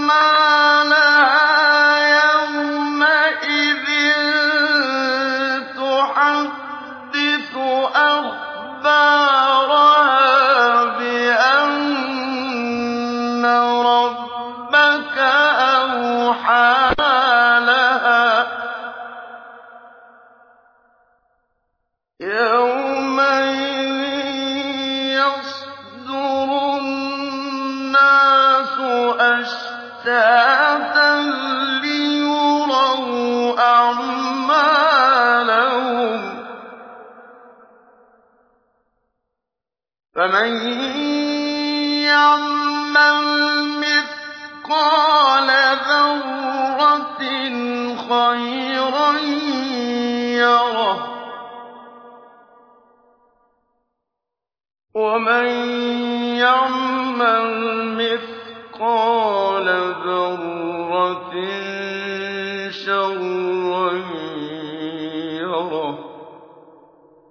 مَا لَهَا يَوْمَئِذٍ تُحَدِّثُ أَخْبَارَهَا بِأَنَّ رَبَّكَ أَوْحَىٰ لَهَا. أَعْمَالَهُمْ ۚ فَمَن خَيْرًا يَرَهُ ۖ وَمَن يَعْمَلْ مِثْقَالَ شر